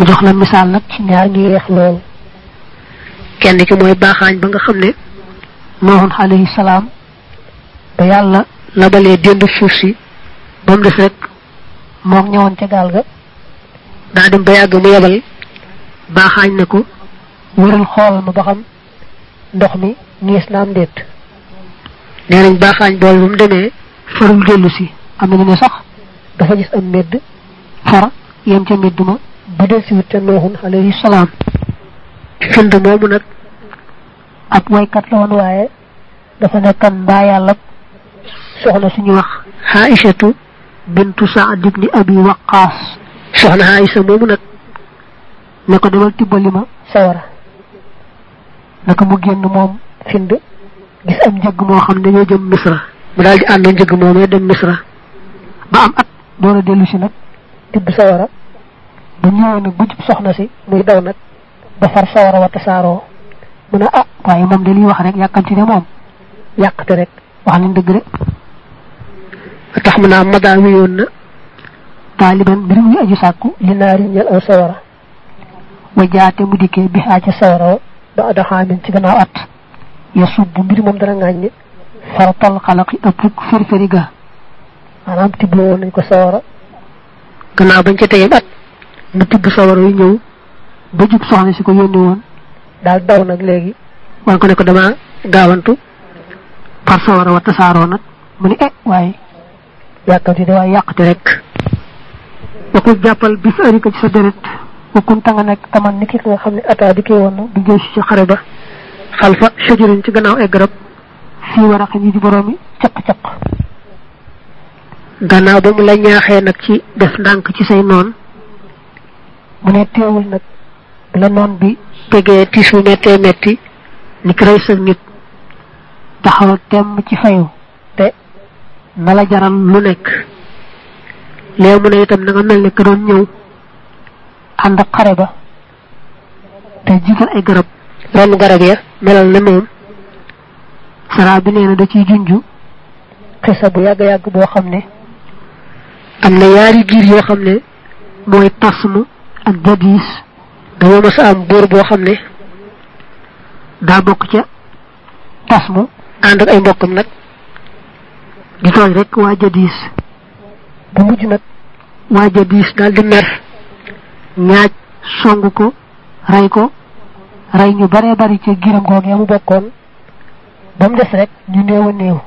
mu jox la misaal nag ci ñaar ñu yeex lool kenn ki mooy baaxaañ ba nga xam ne nooxun alayhi salaam ba yàlla labalee dénd suuf si ba mu des rek moom ñëwoon ca gaal ga daa dem ba yàgg mu yebal baaxaañ ne ko wëral xoolal ma ba xam ndox mi niis na am déet nee nañ baaxaañ bool ba mu demee farul dellu si am na ñu ne sax dafa gis am medd far yem ca medd ma ba del si wut ca nooxun alayhi salaam find moomu nag ab waykat la woon waaye dafa nekkan mbaa yàlla soxna suñu wax Aïchatu bintu Saad ibni Abi Waqaas soxna Aïcha moomu nag ne ko demal tibbali ma sawara naka mu génn moom find gis am njëgg moo xam ne dañoo jëm Misra. Mu daal di ànd njëgg moomee dem Misra. Ba am at door a dellu si nag tibb sawara ba ñëwee nag bu jub soxna si muy daw nag ba far sawara wa tasaaroo. Mu ne ah waaye moom de liy wax rek yàkkamti ne moom. Yàqte rek wax nañ dëgg de. Tax mu naa madaa wiyoon na. Taaliban mbir muy aju sàkku li naari ñel aw sawara. Wa jaate mu dikkee bi xaa ca sawara wa ba adaxaamin ci gannaaw at. Ya subbu mbir moom dana ŋàññ faratal xalaqi ëpp firfiri ga. Maanaam tibblo woon nañ ko sawara. Gannaaw bañ ca at mu tibb sawara yu ñëw ba jub soxna si ko yónni woon. Daal daw nag léegi. Wan ko ne ko dama gaawantu par sawara wa tasaaroo nag. Mu ni eh waaye yàkkamti de waaye yàqte rek. Waxul jàppal bi fi arika ci sa deret. Wakkun ta nga nekk taman ni ki nga xam ne ataa di kee woon di jëy ci xare ba. Xalfa shajarin ci gannaaw ay garab. Fii war a xam yi di boroomi caq-caq. Gannaaw ba mu la ñaaxee nag ci def ndànk ci say noon mu ne teewul nag la noon bi tegee tiisu mettee metti ni ki rey sa nit taxaw temm ci fayu te na la jaral lu nekk. Léegi mu ne itam na mel ne ka doon ñëw ànd xare ba te jiital ay garab. Ron garab ya melal ne moom. Saraa bi nee da ciy junju xisa bu yàgg yàgg boo xam ne am na yaari giir yoo xam ne mooy tasmu ak jadis dañoo mas a am buur boo xam ne daa bokk ca tasmu ànd ak ay mbokkam nag di tooñ rek waa jadis bu mujj nag waa jadis daal di mer ñaaj song ko rey ko rey ñu bare bari ca giram googee mu bokkoon. Ba mu des rek ñu néew a néew.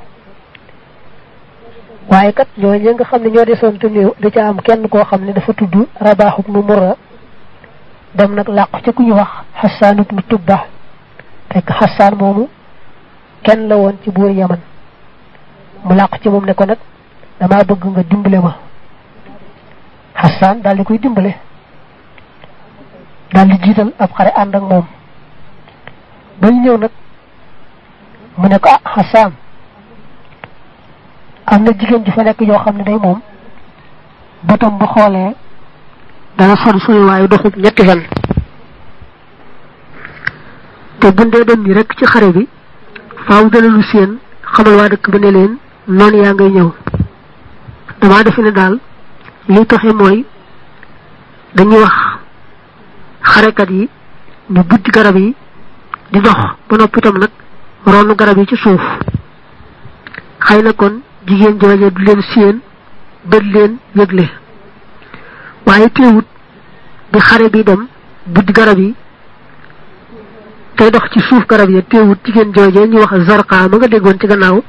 Waaye kat ñooñu nga xam ne ñoo desoon te da ca am kenn koo xam ne dafa tudd rabaaxub nu murra dem nag làqu ca ku wax xasaan ibnu tubba fekk xasaan moomu kenn la woon ci buur yaman mu làqu ci moom ne ko nag damaa bëgg nga dimbale ma xasaan daal di koy dimbale daal di jiital ab xare ànd ak moom ba ñu ñëw mu ne ko ah am na jigéen ju fa nekk yoo xam day moom bëtam bu xoolee dana sori sori waayu doxub ñetti fan. te bundee dem ni rek ci xare bi faaw dana lu seen xamal waa dëkk ba ne leen noonu yaa ngay ñëw. damaa defe ne daal li taxe mooy dañuy wax xarekat yi ñu buddi garab yi di dox ba noppi itam nag ronu garab yi ci suuf. xëy na kon jigéen jooje du leen séen bët leen yëgle waaye teewut bi xare bi dem buddi garab yi tey dox ci suuf garab ya teewut jigéen jooje ñu wax zarqa ma nga déggoon ci gannaaw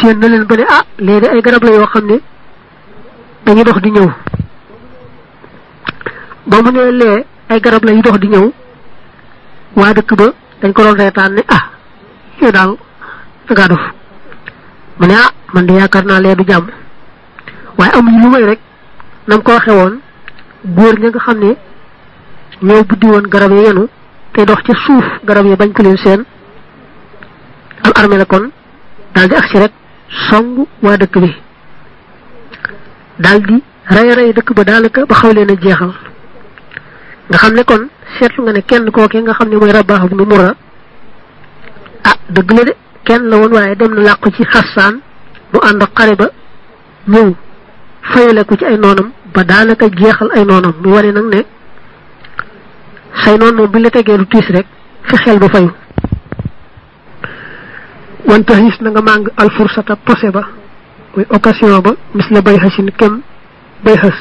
seen na leen ba ne ah léegi ay garab la yoo xam ne dañu dox di ñëw. Ba mu ne lee ay garab la yu dox di ñëw, waa dëkk ba dañ ko doon reetaan ne ah yow daal dangaa dof. Mu ne ah man de yaakaar naa lee du jàmm. Waaye amuñu lu may rek nam ko waxe woon góor ña nga xam ne ñoo buddi woon garab yi yenu te dox ca suuf garab yi bañ ko leen seen. Am armée la kon daal di agsi rek song waa dëkk bi. Daal di rey rey dëkk ba daanaka ba xaw leen a jeexal. Nga xam ne kon seetlu nga ne kenn kooke nga xam ne mooy rabaax bu nu mura ah dëgg la de kenn la woon waaye dem na làqu ci xasaan mu ànd ak xare ba ñëw fayale ko ci ay noonam ba daanaka jeexal ay noonam mu wane nag ne say noon moom bi la tegee lu tiis rek fi xel ba fayu wanta his na nga màng alfursata posé ba muy occasion ba mis la bay xasin kem bay xas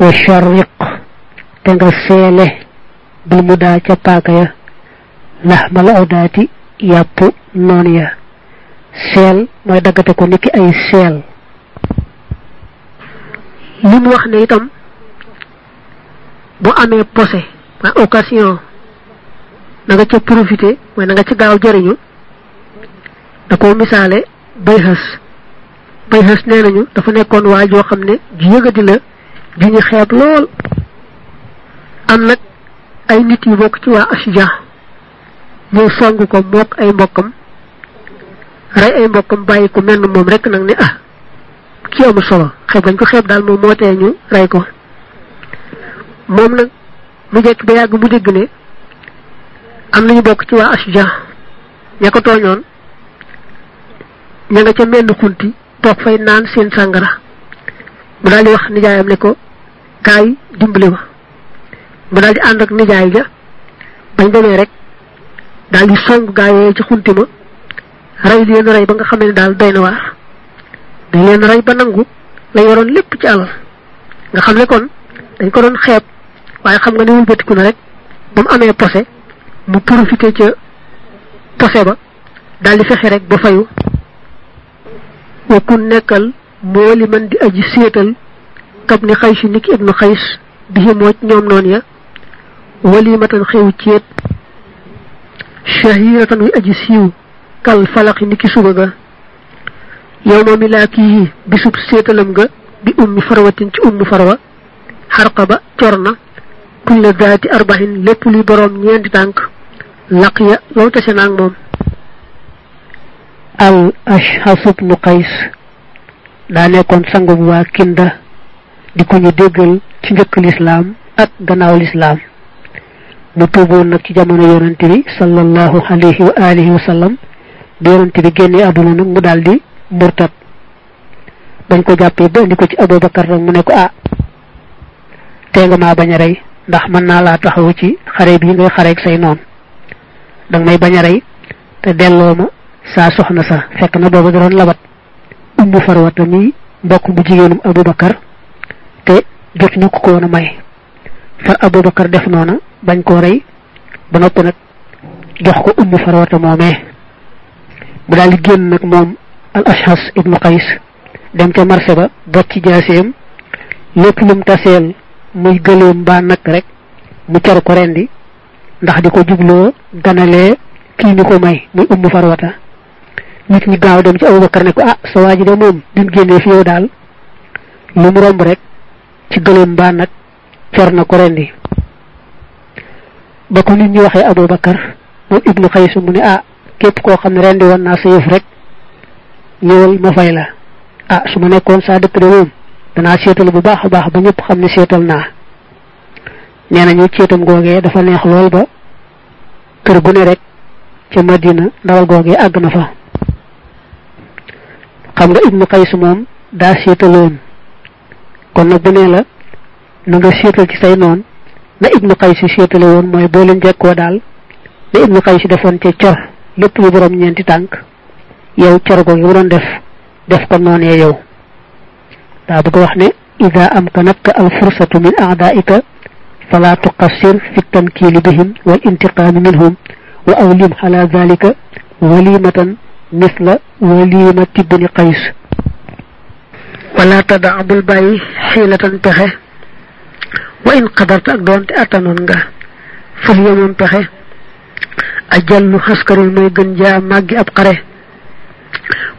wa sharriq te nga seele bil mu daa ca paaka ya laxmal awdaati yàpp noon ya seel mooy daggate ko niki ay seel li mu wax ne itam, bu amee posé ma occasion, na nga ca profité, mooy na nga ci gaaw jëriñu, da ko misaale bay xës bay xës nee nañu, dafa nekkoon waa joo xam ne ju yëgadi la, ju ñu xeeb lool. Am nag ay nit yu bokk ci waa asija ñëw song ko mook ay mbokkam, rey ay mbokkam, bàyyi ko mel moom rek nag ne ah ci amul solo xeb bañ ko xeb daal moom moo tee ñu rey ko moom nag mu jekk ba yàgg mu dégg ne am nañu bokk ci waa asja ña ko tooñoon ña nga ca menn xunti toog fay naan seen sàngara mu daal di wax nijaayam ne ko kaay dimbali ma mu daal di ànd ak nijaay ja bañ demee rek daal di song gaayee ci xunti ma rey leen rey ba nga xam ne daal doy na waar dañ leen rey ba nangu la yoroon lépp ci alal. Nga xam kon dañ ko doon xeeb. Waaye xam nga ne wëlbatiku na rek ba mu posé mu profité ca posé ba daal di fexe rek ba fayu. Wa ku nekkal moo li man di aji ni niki ya. Walimatan xew shahiratan wi aji kal falaqi niki suba ga arbahin lépp luy boroom ñeenti tànk laq ya law tase naag moom al ashhas ibnu qays daa nekkoon sangu bu waa kinda di ko ñu déggal ci njëkk lislaam ak gannaaw lislaam mu tuuboon nag ci jamono yonante bi sallallahu alayhi wa alihi wa sallam bi yonante bi génnee àdduna nag mu daldi murtat bañ ko jàppee ba indi ko ci abubakar nag mu ko ah. Tee nga maa bañ a ndax mën naa laa taxaw ci xare bi ngay xareeg say noon danga may bañ a rey te ma soxna sa. Fekk na da doon labat ummu farwata mi mbokk bu jigéenum abubakar te jot ñu ko ko may far abubakar def noona bañ koo rey ba noppi nag jox ko ummu farwata génn nag moom al ashas ibnu qays dem ca marché ba bot ci jaaseem lum taseel muy gëleem mbaa nag rek mu ndax di ko ganalee kii ñu ko may muy ummu farwata. Nit ñi gaaw dem ci abubakar ne ko ah sa waa ji de moom bi mu fi yow daal lu mu romb rek ci gëleem mbaa nag cor na ko rendi. Ba nit ñi ibnu xays mu ne ah képp koo xam rendi woon naa sa rek ñëwal ma fay la ah su nekkoon saa dëkk de moom danaa seetal bu baax a baax ba ñëpp xam ne seetal naa nee nañu ceetam googee dafa neex lool ba kër gu ne rek ca madina ndawal googee àgg na fa xam nga ibnu moom daa seetaloon kon nag bu nee la na nga seetal ci say noon na ibnu qays seetale woon mooy boo leen jekkoo daal na ibnu qays defoon ca cor lépp lu borom ñeenti tànk yow cor googu mu doon def def ko noonee yow daa bëgg wax ne ida amkanaka alfursatu min aadaika fala tuqassir fi tamkili bihim wal intiqami minhum wa awlim ala dhalika walimatan مثل وليمة بن قيس ولا تدع بالباي حيلة تخه وإن قدرت أقدون أتنونغا فهي من تخه أجل حسكر الميقن جاء ماجي أبقره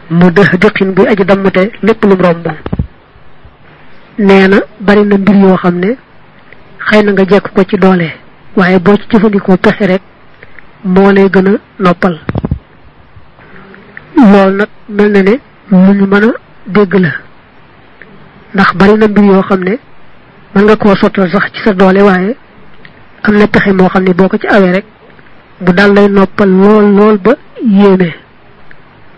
mu dëx dëqin buy aji dammate lépp lum romb. Nee na bari na mbir yoo xam ne xëy na nga jekk ko ci doole waaye boo ci jëfandikoo pexe rek moo lay gën a noppal. Loolu nag mel na ne lu ñu mën a dégg la. Ndax bari na mbir yoo xam ne mën nga koo sottal sax ci sa doole waaye am na pexe moo xam ne boo ko ci awee rek bu dal lay noppal lool lool ba yéeme.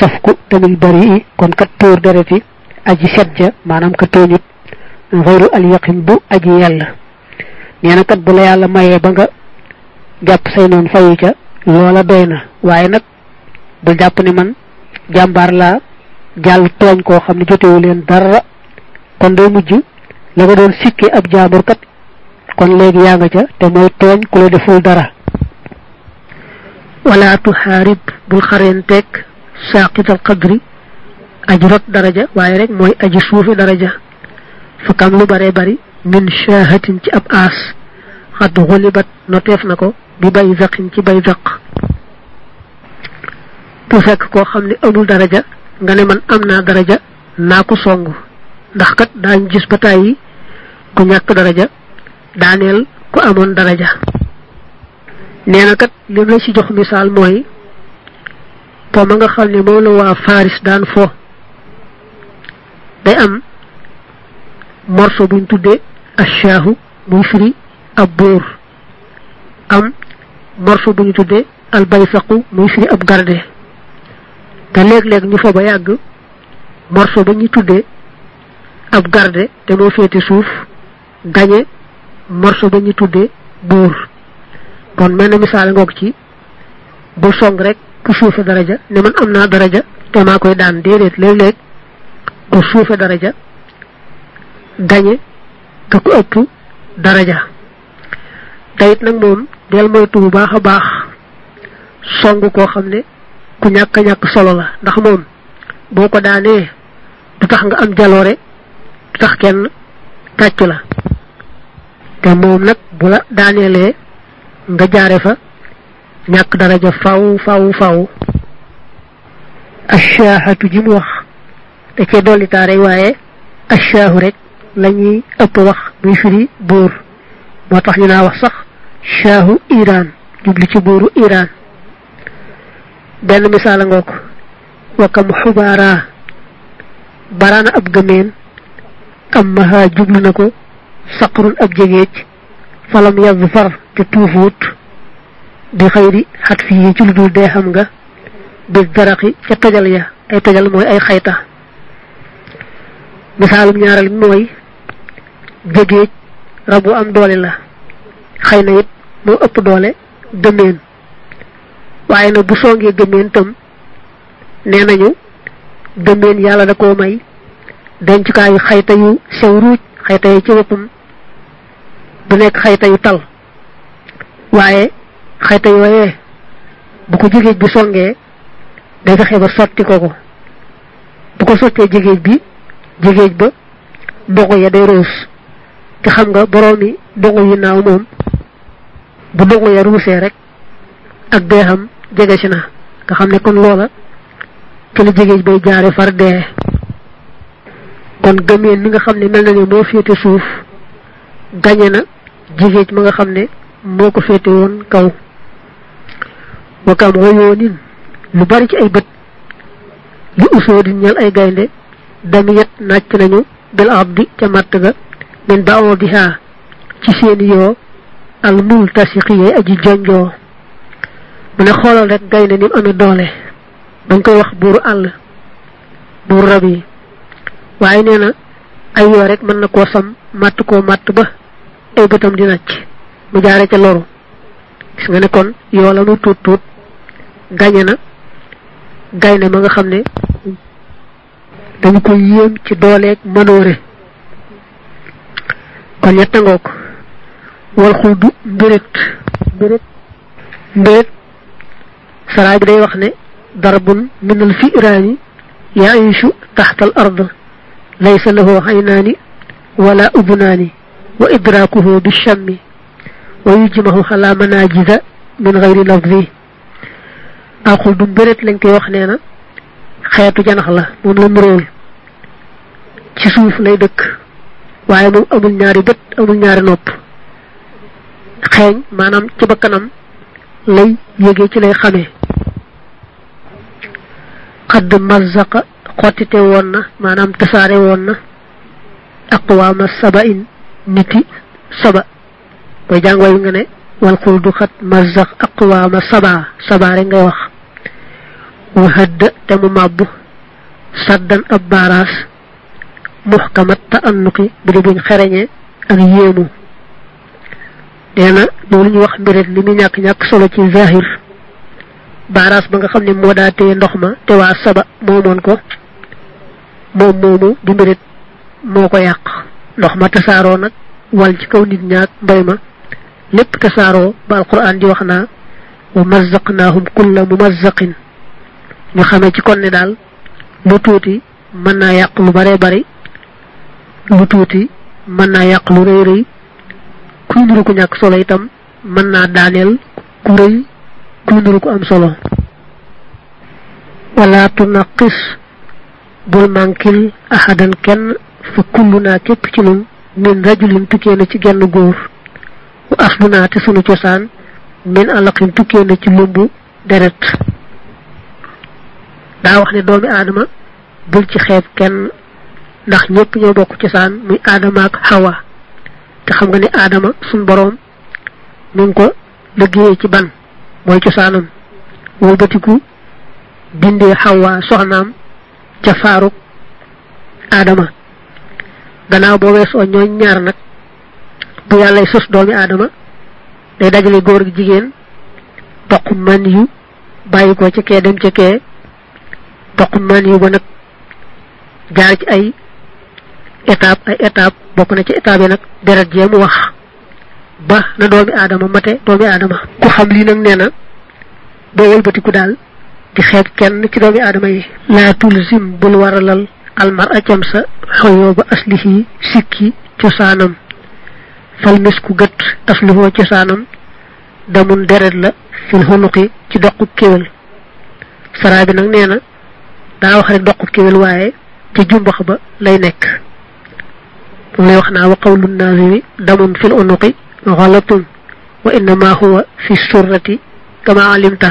safku damil bari kon kat tuur deret yi aji set ja maanaam ka tooñut xayru al yaqin bu aji yàlla. Nee na kat bu la yàlla mayee ba nga jàpp say noonu fayu ca loola doy na. Waaye nag bul jàpp ne man jàmbaar laa jàll tooñ koo xam ne jotewu leen dara. Kon day mujj la nga doon sikkee ab jaambur kat kon léegi yaa nga ca te mooy tooñ ku la deful dara. Wala tuxaarib bul xareenteeg saaqital qadri aji rot daraja waaye rek mooy aji suufi daraja fa kam lu bare bari min shaahatin ci ab aas xad xulibat noteef na ko bi bay zaqin ci bay zaq bu fekk koo xam ne amul daraja nga ne man am naa daraja naa ko song ndax kat daañu gis ba tàyyi ku ñàkk daraja daaneel ku amoon daraja nee na kat lim la ci jox misaal mooy po ma nga xam ne moom Faris daan fo. Day am morso buñ tuddee ashaahu muy firi ab buur. Am morso bu ñu tuddee albaysaqu muy firi ab garde. Te léeg-léeg ñu fa ba yàgg morso ba ñu tuddee ab garde te moo féete suuf gañe morso ba ñu tuddee buur. Kon mel na misaal ngoog ci bul song rek ku daraja ne man am naa daraja te maa koy daan déedéet léeg-léeg ku daraja gañe ka ko ëpp daraja. Tayit nag moom del moytu bu baax a baax song koo xam ne ku ñàkk ñàkk solo la. Ndax moom boo ko daanee du tax nga am jaloore tax kenn la. Te moom nag bu la daaneelee nga jaare fa ñàkk daraja faw faw faw. Ashahatu ji mu wax da cee dolli taare waaye ashahu rek lañuy ëpp wax muy firi buur. Ñu wax sax shahu iran jubli ci iran. Benn misaala ngoo ko wakam xubaara baraana ab gëmeen. Am maha jublu na ko. Saqrun ab jegéej falam te bi xëyri xat fii ci lu dul dee xam nga bi daraxi ca tojal ya ay tojal mooy ay xayta misaalum ñaareel bi mooy jegéej rabu am doole la xëy na it moo ëpp doole gëmeen waaye nag bu songee gëmeen tam nee nañu gëmeen yàlla da koo may dencukaayu xayta yu sew ruuj xayta yi ci boppam bu nekk xayta yu tal waaye xayta yooyee bu ko jigéej bi songee day fexe ba sotti ko ko bu ko sottee jigéej bi jigéej ba dogu ya day ruus te xam nga boroomi dogu yi naaw moom bu dogu ya ruusee rek ak dee xam jege si na nga xam ne kon loola ci la jigéej bay jaare far dee. kon gëmeen mi nga xam ne mel na ne moo féete suuf gañe na jigéej ma nga xam ne moo ko féete woon kaw wakam woyoonin lu bari ci ay bët. Li usoo di ñel ay gaynde. Damiyet nàcc nañu bil abdi ca màtt ga. Min ba oo dihaa ci seeni yoo. Al mul tasiqi yee aji jonjoo. Mu ne xoolal rek gaynde ni amee doole. Dañ koy wax buuru àll buuru rab yi. Waaye nee na ay yoo rek mën na koo sam màtt koo màtt ba ay bëtam di nàcc. Mu jaare ca loru. Gis nga ne kon yoo la mu tuut tuut gañe na gaynde ma nga xam ne dañu ko yéem ci dooleeg manoore kon ñetta ngoog wal xul du mbirét mbirét mbirét saraay bi day wax ne darbun min al fi'raani yaishu taxta al ard laysa lahu aynaani wala ubnaani wa idraakuhu bi shammi wa yujmahu ala manajida min gayri lafzi alxul du mbéret lañ koy wax nee na xeetu janax la moom la nuróol ci suuf lay dëkk waaye moom amul ñaari bët amul ñaari nopp xeeñ maanaam ci bakkanam lay yëgee ci lay xamee xadd mazzaqa xottite woon na maanaam tasaare woon na aqwaama saba niti saba booy jàng way nga ne wal xuldu xat mazzaq aqwaama saba saba rek ngay wax wa hëdd te mu màbbu saddan ab baaraas muxkamat ta annuqi bu di buñ xereñe ak yéemu nee na loolu ñu wax mbirit li mu ñàkk-ñàkk solo ci zahir baaraas ba nga xam ne moo daa téye ndox ma te waa saba moomoon ko moom moomu di mbirit moo ko yàq ndox ma tasaaroo nag wal ci kaw nit ñaak mbay ma lépp tasaaroo ba alquran di wax naa wa mazzaqnaahum kulla mumazzaqin ñu xamee ci kon ne daal lu tuuti mën naa yàq lu bare bari lu tuuti mën naa yàq lu rëy rëy kuy nuru ko ñàkk solo itam mën naa daaneel ku rëy kuy nuru ko am solo. Wala tunaqis bul mankil ahadan kenn fa kullu naa képp ci nun min rajulin tukkee na ci genn góor wa aslu naa te sunu cosaan min alaqin tukkee na ci lumbu deret daa wax ne doomi aadama bul ci xeeb kenn ndax ñëpp ñoo bokk cosaan muy aadama ak xawa te xam nga ne aadama suñ boroom mu ngi ko liggéeyee ci ban? Mooy cosaanam. Wëlbatiku bindee xawa soxnaam ca faaruk aadama. Gannaaw boo weesoo ñooy ñaar nag bu yàllay sos doomi aadama day dajale góor gi jigéen toq man yu bàyyi ko ca kee dem ca kee toq man yu ba nag jaar ci ay étape ay étape bokk na ci étape yi nag deret jee mu wax ba na doomi aadama mate doomi aadama. Ku xam lii nag nee na doo wëlbatiku daal di xeeb kenn ci doomi aadama yi. Laa tulzim bul waralal almar acam sa xoyoo ba aslihi sikki cosaanam. Fal misku gët asluhoo cosaanam. Damun deret la fil xunuqi ci doqu kéwél. Saraa bi nag nee na daa wax rek doqu kéwél waaye ci jumbax ba lay moom lay wax wa qawlu naazimi damun fil unuqi xalatun wa innama huwa fi surrati kama alimta.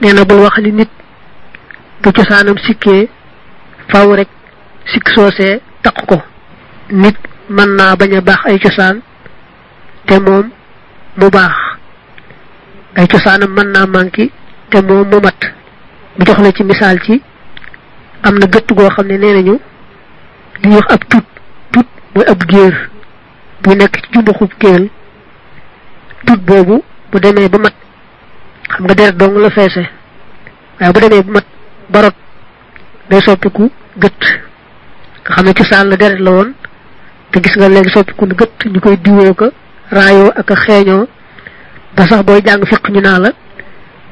Nee na bul wax ni nit bu cosaanam sikkee faw rek sikk soosee taq ko. Nit mën naa bañ a baax ay cosaan te moom mu baax. Ay cosaanam mën naa manqué te moom mu mat mu jox la ci misaal ci am na gëtt goo xam ne nee li wax ab tut tut mooy ab géer bu nekk ci jumbaxub kéel tut boobu bu demee ba mat xam nga deret dong la feese waaye bu demee ba mat barot day soppiku gëtt nga xam ne cosaan la deret la woon te gis nga léegi soppiku na gëtt ñu koy diwoo ko raayoo ak a xeeñoo ba sax booy jàng fiq ñu naa la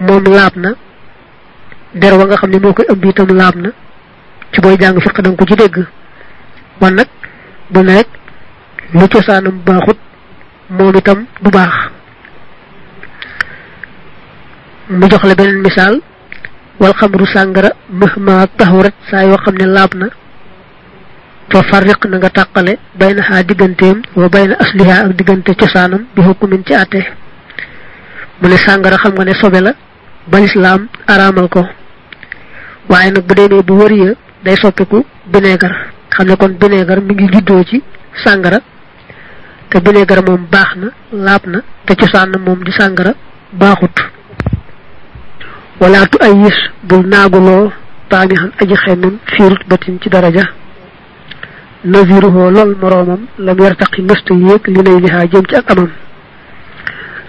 moom laab na der wa nga xam ne moo koy ëmb itam laab na. Ci booy jàng fiq danga ko ci dégg. Wan nag bu ne rek lu cosaanam baaxut moom itam du baax. Mu jox la beneen misaal. Wal xamru sàngara mahma taxurat saa yoo xam ne laab na fa farriq na nga tàqale bayna xaa digganteem wa bayna asliha ak diggante cosaanam bi hukkumin ci àtte. Mu ne sàngara xam nga ne sobe la ba lislaam araamal ko waaye nag bu demee bu wëriya day soppiku bineegar xam ne kon bineegar mi ngi juddoo ci sàngara te bineegar moom baax na laab na te cosaan moom di sàngara baaxut walaatu ay yis bul naaguloo taamixan aji xemmem fiirut batin ci daraja naziruhoo lool moroomam lam yartaqi mësta yéeg li nay lihaa jëm ci ak amam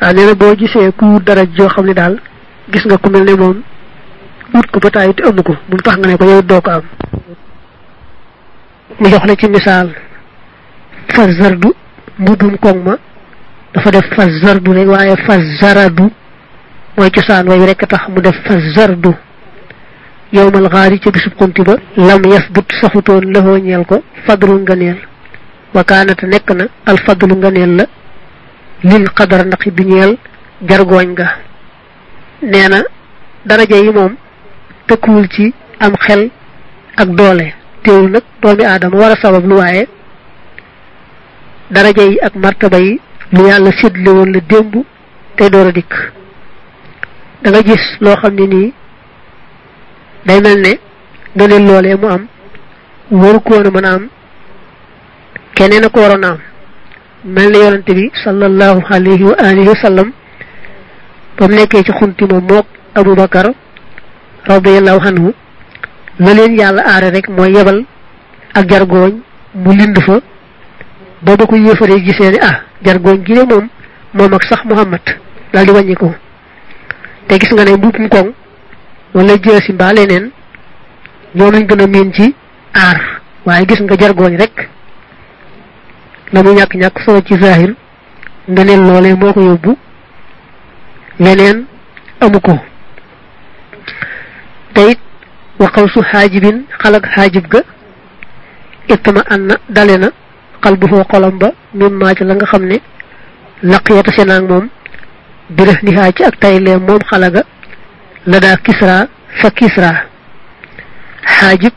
waaw nee na boo gisee ku wut daraj joo xam ne daal gis nga ku mel ne moom wut ko ba tàyyi te amu ko bu tax nga ne ko yow doo ko am mu jox la ci misaal fa zardu mbubum koŋ ma dafa def fa zardu rek waaye fa zaradu mooy cosaan way rek tax mu def fa zardu yowmal xaari ca bisub xunti ba lam yasbut saxutoon lëxoo ñeel ko fadlu nganeel wa kaanata nekk na al fadlu nganeel la lil xadar ndax bi ñeel jargooñ ga nee na daraja yi moom tëkkuwul ci am xel ak doole teewul nag doomi aadama war a sabab lu waaye daraja yi ak martaba yi lu yàlla séddle woon la démb tey door a dikk da nga gis loo xam ne nii day mel ne ngëneel loolee mu am waru ko woon a mën a am keneen a ko waroon a am mel ne yonante bi sallallahu alayhi wa alihi wa sallam ba mu nekkee ci xunti moom mook abubakar radiallahu anhu la leen yàlla aare rek mooy yebal ak jargooñ mu lind fa. ba ba ko yëfaree gisee ne ah jargooñ gi de moom moom ak sax muhammad daal di wàññi ko te gis nga ne mbubbum koŋ wala jësi mbaa leneen ñoom lañ gën a miin ci aar. waaye gis nga jargooñ rek la mu ñàkk ñàkk soo ci zahir nga neen loolee moo ko yóbbu leneen amu ko te it waxaw su xaajibin xalak xaajib ga ittama an na dale na xal bu foo xolam ba mim maa ci la nga xam ne laqiyata senaag moom birëx nihaa ci ak taylee moom xalaga la daa kisra fa kisra. Xaajib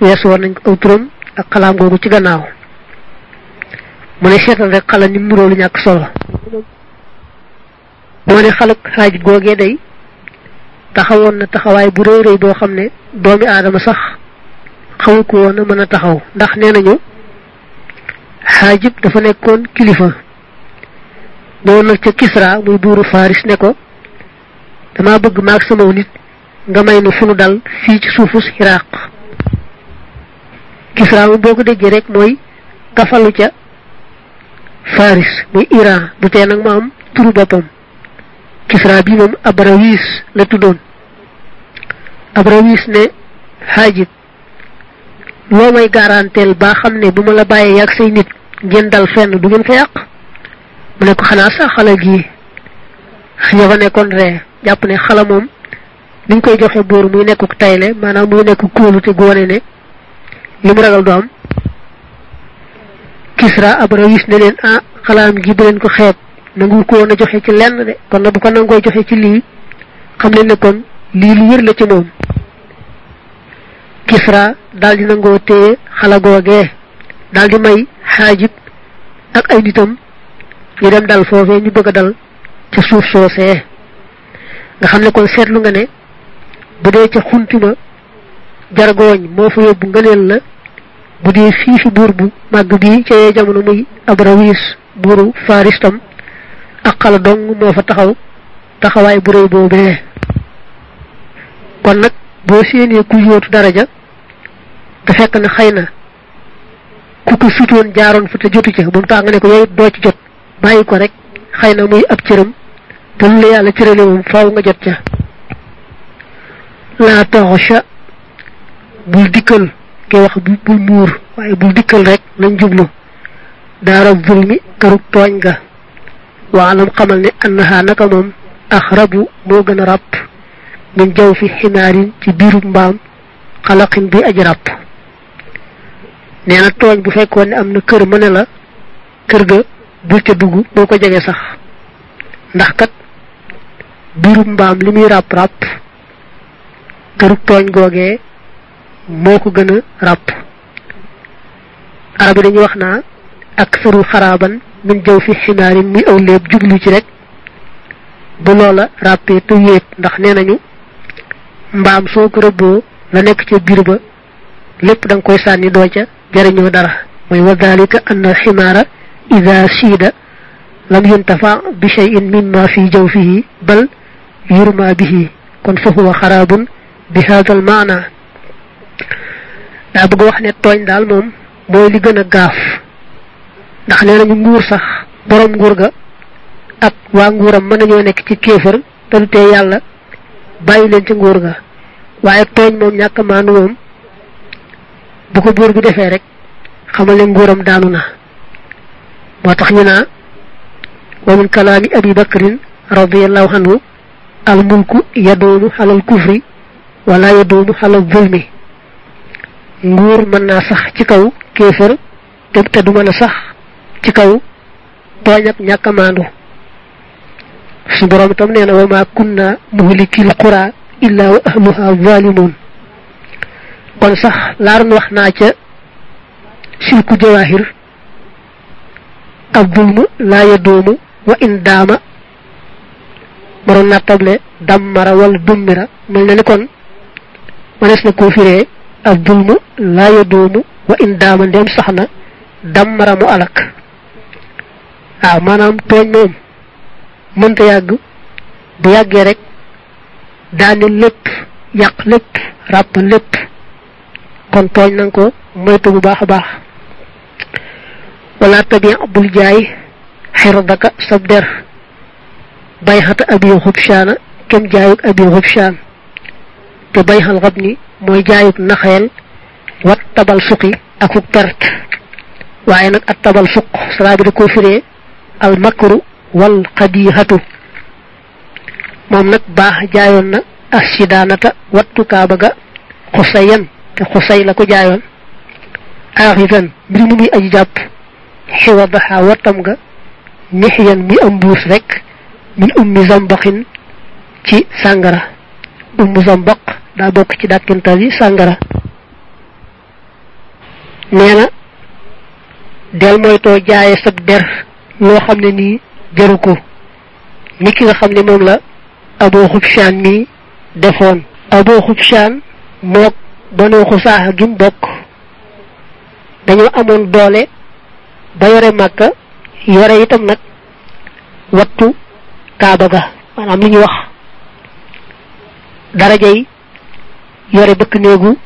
weesu woon nañ aw turam ak xalaam googu ci gannaaw. Mu ne seetal rek xala ni mu lu ñàkk solo. Moo ne xalak xaajib googee day taxawoon na taxawaay bu rëy rëy boo ne doomi aadama sax xamu ko woon a mën a taxaw. ndax nee xaajib dafa nekkoon kilifa. ñëwoon nag ca Kisra muy buuru Faris ne ko dama bëgg maag sama nit nga may nu dal fii ci suufus Kisra mu ko déggee rek kafalu ca Faris muy Iran du tee nag ma am turu boppam Kisra bi moom Abrawis la tuddoon Abrawis ne xaajib loo may garanteel ba xam ne bu ma la bàyyee yàgg say nit ngeen dal fenn du ngeen fa yàq? Mu ne ko xanaa sax xala gii? Ña fa nekkoon ree. Jàpp ne xala moom niñ koy joxe buur muy nekkuk tayle maanaam muy nekk kóolute gu wane ne li mu ragal du am. Kisra Abrawis ne leen ah xalaam gi bu leen ko xeeb nangu ko woon joxe ci lenn de kon na bu ko nangoo joxe ci lii xam leen ne kon lii lu wér la ci moom Kisra daal di nangoo téye xala googee daal di may xaajib ak ay nitam ñu dem dal foofee ñu bëgg dal ca suuf soosee nga xam ne kon seetlu nga ne bu dee ca xuntima jargooñ moo fa yóbbu ngëneel la bu dee fii fi buur bu màgg bii ca yee jamono muy abrawis buuru faristam ak xala dong moo fa taxaw taxawaay bu rëy boobee. Kon nag boo séenee ku yóotu daraja te fekk na xëy na ku ko sutoon jaaroon fa te jotu ca ba mu tax nga ne ko yow doo ci jot bàyyi ko rek xëy na muy ab cëram te lu la yàlla cërale moom nga jot ca. Laa taxosha bul dikkal kay wax bul muur waaye bul dikkal rek lañ jublu. Daara zulmi kërug tooñ ga waalam xamal ne annaha naka moom axrabu moo gën a min jaw fi ximaarin ci biirub mbaam bi aj ràpp nee na tooñ bu fekkoon ne am na kër mëne la kër ga bul ca dugg boo ko sax ndax kat biirub mbaam li muy ràpp ràpp kërug tooñ googee moo ko gën dañuy min jaw fi ximaarin muy aw léeb jublu ci rek bu loola ràppee te wéet ndax nee nañu mbaam soo ko rëbboo la nekk ca biir ba lépp da nga koy sànni doo ca jariñoo dara mooy wa dalika anna alximaara ida siida lam yuntafa bi cheyin mimma fi jawfihi bal yurma bihi kon fa huwa xaraabun bi hada al maana daa bëgg wax ne tooñ daal moom mooy li gën a gaaf ndax nee nañu nguur sax borom nguur ga ak waa nguuram mën nañoo nekk ci kéefër du tee yàlla bàyyi leen ci nguur ga. Waaye tooñ moom ñàkk maanu moom bu ko buur bi defee rek xamal ne nguuram daanu na. Moo tax ñu naa wa min kalaami abi bakrin radiallahu anhu al mulku yadoomu xalal kufri wala yadoomu xalal zulmi. Nguur mën naa sax ci kaw kéefër te sax ci kaw tooñ ak ñàkk maandu su borom itam nee na wa maa kunna muhlikil qura illa wa ahluha zalimun kon sax laa doon wax naa ca silku jawahir الظلم لا يدوم وإن دام مرون نتابل دمر والدمر من نكون منس نكو فيري الظلم لا يدوم وإن دام ديم صحنا دمر مؤلك waaw maanaam tooñ moom mënta yàgg bu yàggee rek daani lépp yàq lépp ràpp lépp kon tooñ nanga ko moytu bu baax a wala tabi bul jaay sab der. Bayxata abi xubshaana kem jaayuk abi xubshaan te bayxal xab ni mooy jaayuk naxeel wat tabal suqi akuk perte. Waaye nag ak tabal suq salaa bi da koo al makru wal xadiixatu moom nag baax jaayoon na asidaanata wattu kaaba ga xusayan te xusay la ko jaayoon aaxisan mbir mu muy aji jàpp xiwadaxa wattam ga mixyan muy am mbuus rek min ummi zambaxin ci sàngara ummu zambaq daa bokk ci dàkkintal yi sàngara nee na del moytoo jaaye sab der loo xam ne nii jëru ko. Ni ki nga xam ne moom la aboo xubshaan mi defoon. Aboo xubshaan mook banoo xusaaxa gim bokk dañoo amoon doole ba yore màkka yore itam nag wattu kaaba ga. Maanaam li ñu wax darajay yore bëkk néegu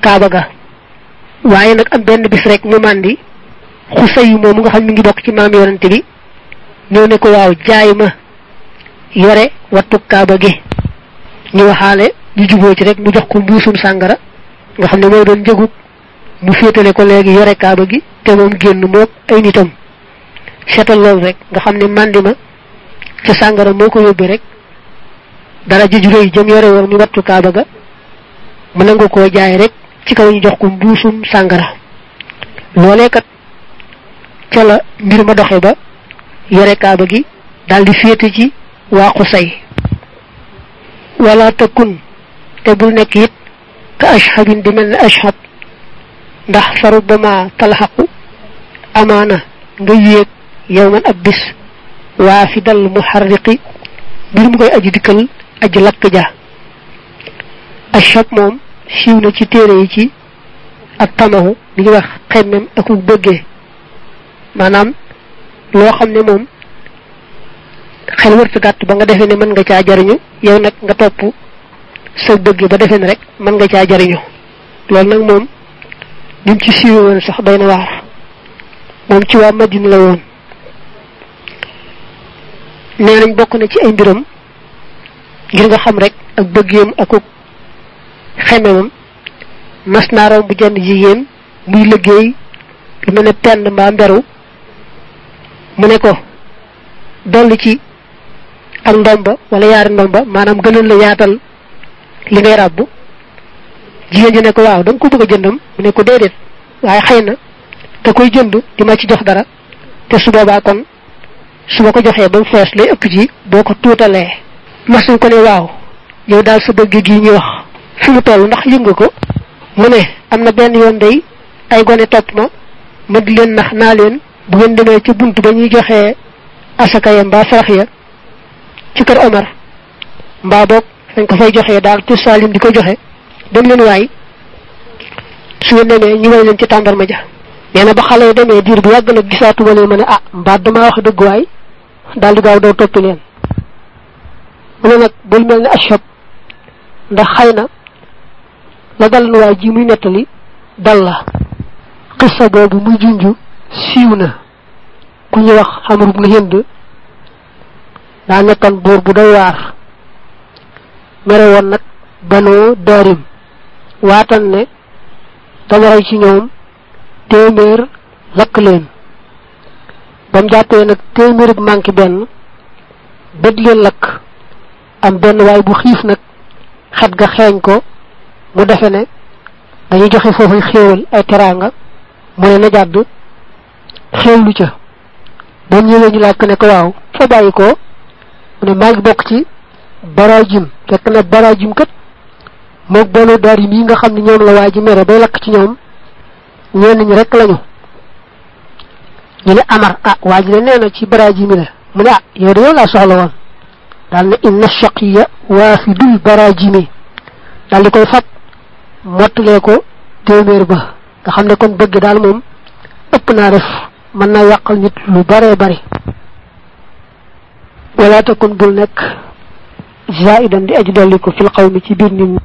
kaaba ga. Waaye nag am benn bis rek mu màndi xusay moomu nga xam mi ngi bokk ci maam yorante bi ñëw ne ko waaw jaay ma yore wattu kaaba gi ñu waxaale ñu juboo ci rek mu jox ko mbuusum sàngara nga xam ne mooy doon njëgu mu féetale ko léegi yore kaaba gi te moom génn mook ay nitam seetal loolu rek nga xam ne màndi ma ca sàngara moo ko yóbbee rek dara ji ju réy jëm yore woon mu wattu kaaba ga mu nangu koo jaay rek ci kaw ñu jox ko mbuusum sàngara loolee kat ca la mbir ma doxe ba yore kaaba gi daldi féete ci waa xusay wala takun te bul nekk it ka ashhabin di mel ne ashhab ndax faru bama talxaqu amaana nga yéeg yow man ab bis waa fi mbir mu koy aji dikkal aji lakk ja ashhab moom siiw na ci téere yi ci ak tamahu li ñuy wax xemmem akuk bëggee maanaam loo xam ne moom xel wërta gàtt ba nga defee ne mën nga caa jariñu yow nag nga topp sa bëgg ba defee ne rek mën nga caa jariñu. Loolu nag moom lim ci siiwee woon sax doy na waar. Moom ci waa Madina la woon. Nee bokk na ci ay mbiram ngir nga xam rek ak bëggeem akuk xememam mas naa romb jenn jigéen muy liggéey lu ne penn mberu mu ne ko dolli ci ak ndomba wala yaari ndomba maanaam gënal la yaatal li ngay ràbb jigéen ji ne ko waaw da ko bëgg a jëndam mu ne ko déedéet waaye xëy na te koy jënd di ma ci jox dara te su boobaa kon su ma ko joxee ba mu fees lay ëpp ji boo ko tuutalee. Mas nañ ko ne waaw yow daal sa bëgg gi ñuy wax fi mu toll ndax yëngu ko? Mu ne am na benn yoon day ay gone topp ma ma di leen nax naa leen bu ngeen demee ci bunt ba ñuy joxee asaka ya mbaa sarax ya ci kër Omar mbaa boog dañ ko fay joxee daal ci Salim di ko joxe. Dem leen waay su ngeen demee ñu way leen ci tàndarma ja. Nee na ba xale yi demee diir bu yàgg nag gisaatuma leen ma ne ah mbaa damaa wax dëgg waay. Daal di gaaw doo toppi leen. Mu ne nag bul mel ne ashab ndax xëy na la dal waay ji muy nettali dal la. Xissa boobu muy junju siiw na. ku ñuy wax Amru ibn Hind daa nekkoon buur bu doy waar. mere woon nag banoo daarim. waatan ne dama rey ci ñoom téeméer lakk leen. ba mu nag téeméer ak manqué benn bët leen lakk. am benn waay bu xiif nag xet ga xeeñ ko mu defe ne dañuy joxe foofu xéewal ay teraanga mu ne na jàdd. xewlu ca. Ba ñëwee ñu laaj ko ne ko waaw fa bàyyi ko? Mu ne maa bokk ci baraajum fekk na baraajum kat moog boole daar yi nga xam ne ñoom la waa ji mere bay lakk ci ñoom ñenn ñi rek lañu. Ñu ne amar ah waa ji ne nee na ci baraajum yi la. Mu ne ah yow de yow laa soxla woon. Daal na inna shaqiya waafidul baraajimi daal di koy fab mottalee ko téeméer ba. Nga xam ne kon bëgg daal moom ëpp naa def mën na yàqal nit lu bare bari wala takun bul nekk zaidan di aji dolliku fil xawmi ci biir nit